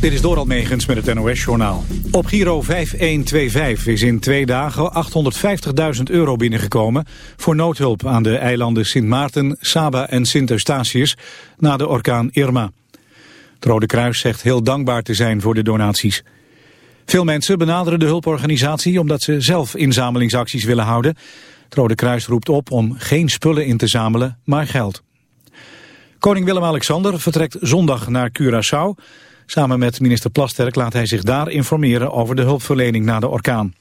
Dit is Doral Megens met het NOS-journaal. Op Giro 5125 is in twee dagen 850.000 euro binnengekomen... voor noodhulp aan de eilanden Sint Maarten, Saba en Sint Eustatius... na de orkaan Irma. Het Rode Kruis zegt heel dankbaar te zijn voor de donaties. Veel mensen benaderen de hulporganisatie omdat ze zelf inzamelingsacties willen houden. Het Rode Kruis roept op om geen spullen in te zamelen, maar geld. Koning Willem-Alexander vertrekt zondag naar Curaçao. Samen met minister Plasterk laat hij zich daar informeren over de hulpverlening na de orkaan.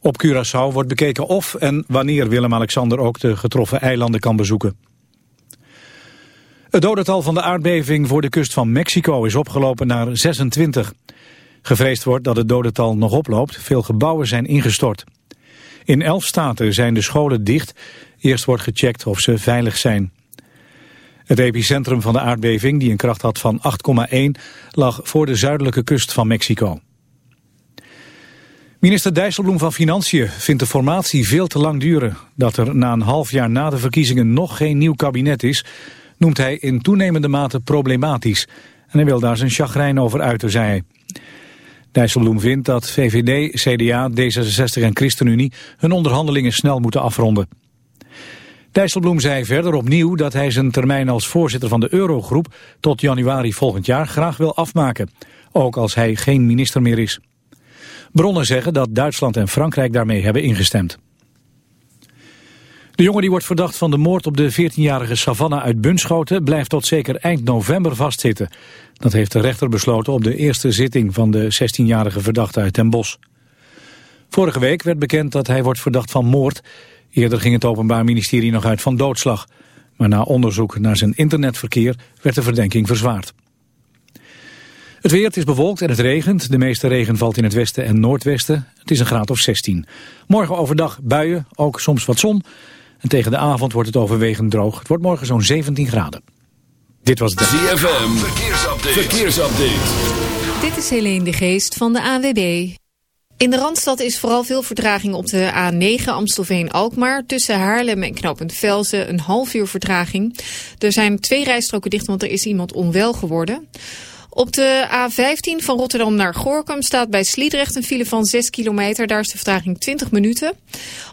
Op Curaçao wordt bekeken of en wanneer Willem-Alexander ook de getroffen eilanden kan bezoeken. Het dodental van de aardbeving voor de kust van Mexico is opgelopen naar 26. Gevreesd wordt dat het dodental nog oploopt. Veel gebouwen zijn ingestort. In elf staten zijn de scholen dicht. Eerst wordt gecheckt of ze veilig zijn. Het epicentrum van de aardbeving, die een kracht had van 8,1, lag voor de zuidelijke kust van Mexico. Minister Dijsselbloem van Financiën vindt de formatie veel te lang duren. Dat er na een half jaar na de verkiezingen nog geen nieuw kabinet is, noemt hij in toenemende mate problematisch. En hij wil daar zijn chagrijn over uiten, zei hij. Dijsselbloem vindt dat VVD, CDA, D66 en ChristenUnie hun onderhandelingen snel moeten afronden. Dijsselbloem zei verder opnieuw dat hij zijn termijn als voorzitter van de Eurogroep tot januari volgend jaar graag wil afmaken, ook als hij geen minister meer is. Bronnen zeggen dat Duitsland en Frankrijk daarmee hebben ingestemd. De jongen die wordt verdacht van de moord op de 14-jarige Savannah uit Bunschoten blijft tot zeker eind november vastzitten. Dat heeft de rechter besloten op de eerste zitting van de 16-jarige verdachte uit Den Bosch. Vorige week werd bekend dat hij wordt verdacht van moord. Eerder ging het Openbaar Ministerie nog uit van doodslag. Maar na onderzoek naar zijn internetverkeer werd de verdenking verzwaard. Het weer, is bewolkt en het regent. De meeste regen valt in het westen en noordwesten. Het is een graad of 16. Morgen overdag buien, ook soms wat zon. En tegen de avond wordt het overwegend droog. Het wordt morgen zo'n 17 graden. Dit was de ZFM. Verkeersupdate. Verkeersupdate. Dit is Helene de Geest van de AWB. In de Randstad is vooral veel vertraging op de A9 Amstelveen-Alkmaar. Tussen Haarlem en knooppunt Velzen een half uur vertraging. Er zijn twee rijstroken dicht, want er is iemand onwel geworden. Op de A15 van Rotterdam naar Gorkum staat bij Sliedrecht een file van 6 kilometer. Daar is de vertraging 20 minuten.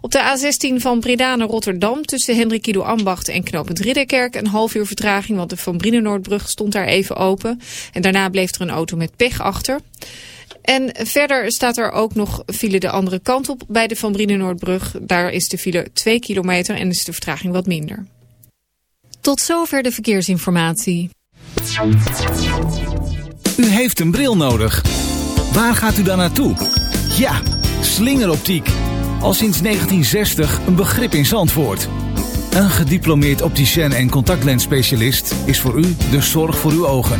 Op de A16 van Breda naar Rotterdam tussen Hendrik Ido Ambacht en knooppunt Ridderkerk een half uur vertraging. Want de Van Brienenoordbrug stond daar even open. En daarna bleef er een auto met pech achter. En verder staat er ook nog file de andere kant op bij de Van Brienenoordbrug. Daar is de file 2 kilometer en is de vertraging wat minder. Tot zover de verkeersinformatie. U heeft een bril nodig. Waar gaat u dan naartoe? Ja, slingeroptiek. Al sinds 1960 een begrip in Zandvoort. Een gediplomeerd opticien en contactlensspecialist is voor u de zorg voor uw ogen.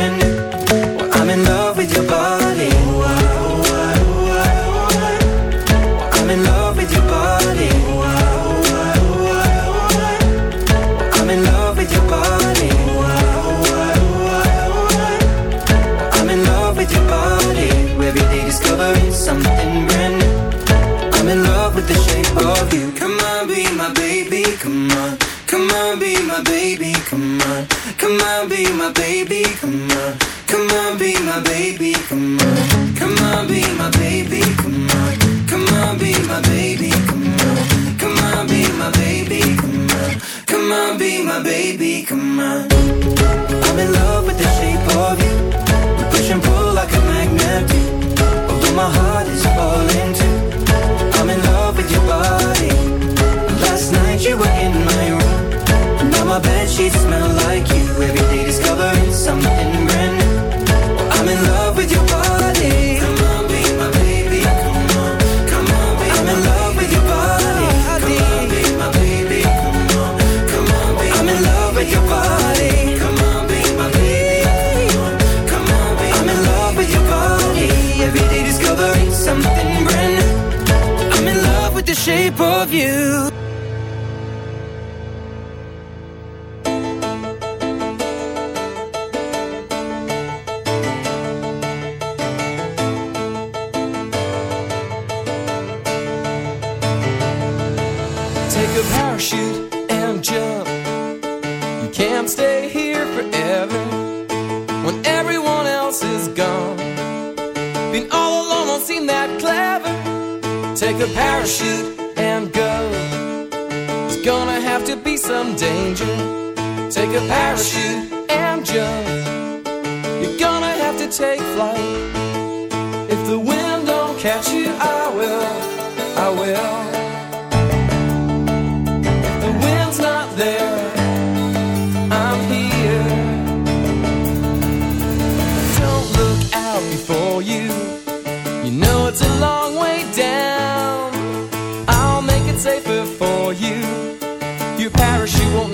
of you. Can't stay here forever when everyone else is gone. Been all alone don't seem that clever. Take a parachute to be some danger. Take a parachute and jump. You're gonna have to take flight. If the wind don't catch you, I will. I will.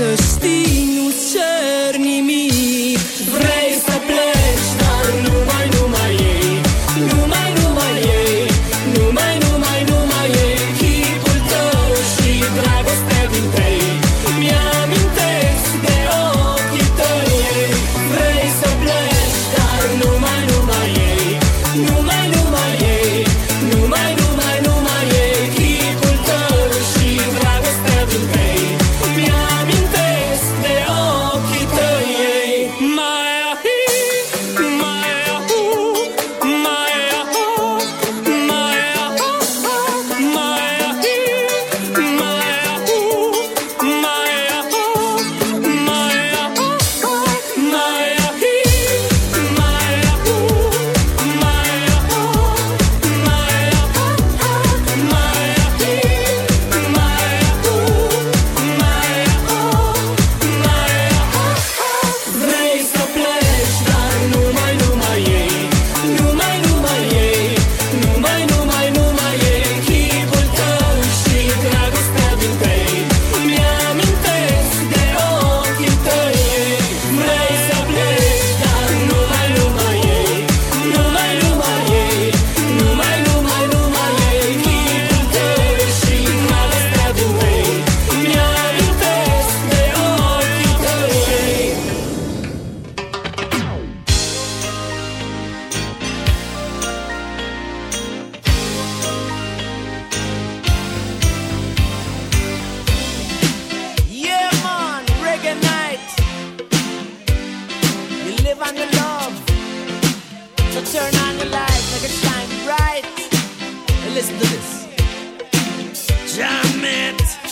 thirsty, nu cer nimic. it bright. And listen to this. Jam it.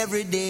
every day.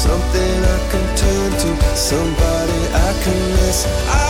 Something I can turn to, somebody I can miss. I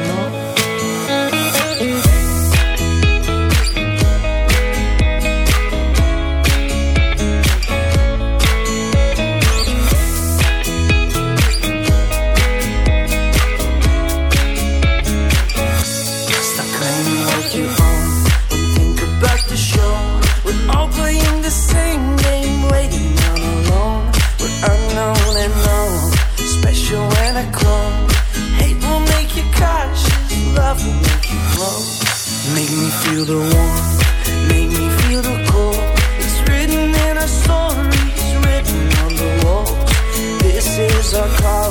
know. the make me feel the cold. It's written in our stories, written on the. This is our call.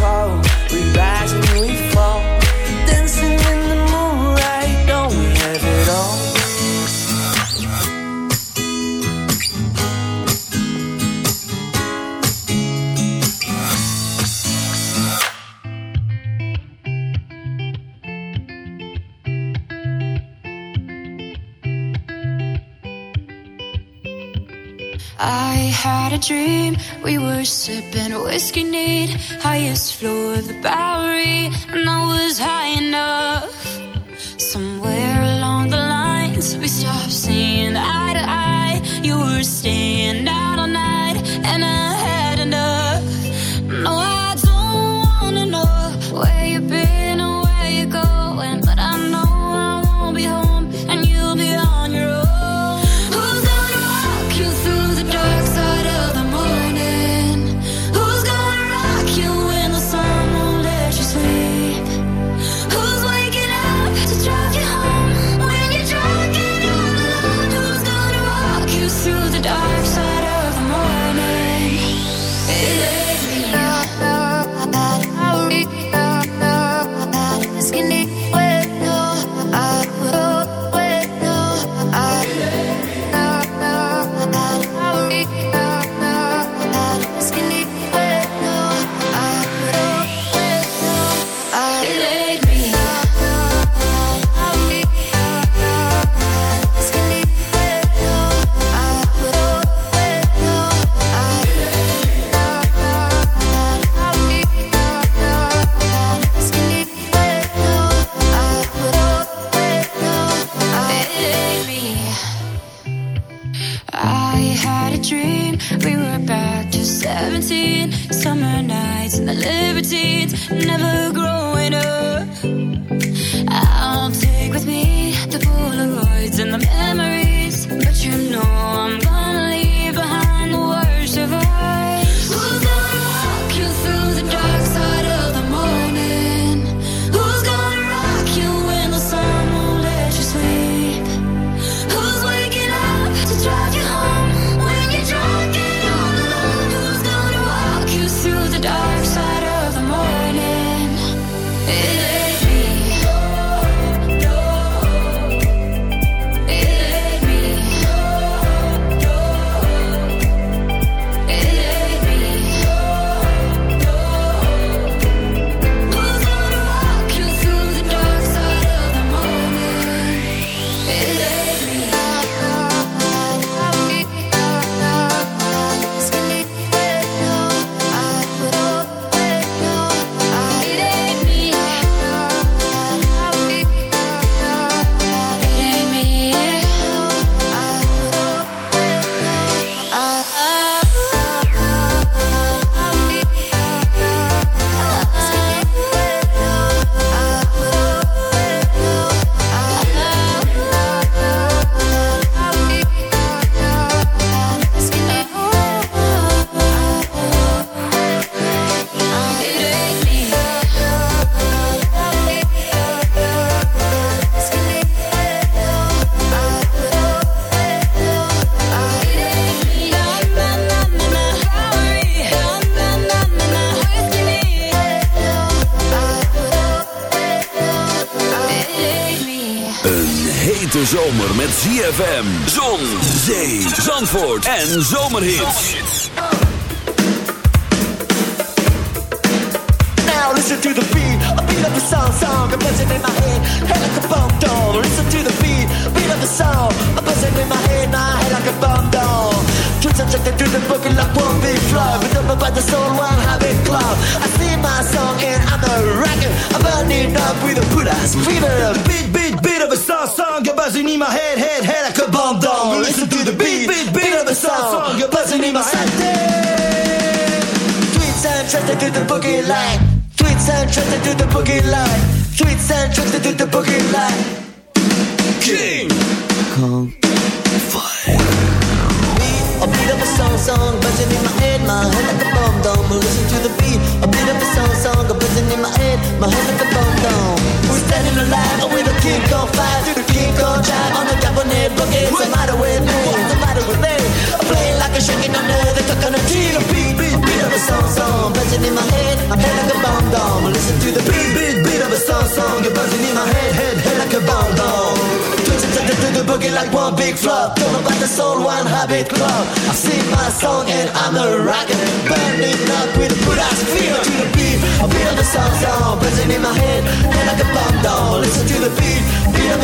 sipping whiskey neat, highest floor of the Bowery, ZFM, zon, zee, zandvoort en zomerhits. Now listen to the beat, a beat of the song, song, a buzzing in my head, head like a bomb down. Listen to the beat, beat of the song, a buzzing in my head, my head like a bomb down. Twist subjected to the book like one big flow, but up about the soul, one habit club. I sing my song and I'm a rocker, I'm burning up with a put ass fever. Beat, beat, beat of a song, song, a buzzing in my head, head, head like a bomb down. Listen to the beat, beat, beat of a song, song, a buzzing in my head. Tweets and trusted to the boogie line. Tweets and trusted to the boogie line. Tweets and trusted to the boogie line. King. Kong. A beat of a song song buzzing in my head, my head like a bomb dome. Listen to the beat. A beat of a song song buzzing in my head, my head like a bomb dome. We're standing alive with a King Kong five, the King jive on the Japanese boogie. What's the matter with me? What's the matter with me? I'm playing like a shaking under the coconut tree. The beat, beat, beat of a song song buzzing in my head, my head like a bomb dome. Listen to the beat, beat, beat of a song song. You're buzzing in my head, head, head like a bomb dome. Twitching to the, the boogie like one big flop. Don't know about the soul, one habit club. I sing my song and I'm a rocker. Burning up with a good ass feel to the beat. Beat of a song song buzzing in my head, head like a bomb down. Listen to the beat,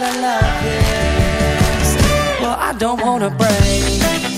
la la la yes. Well, I don't wanna break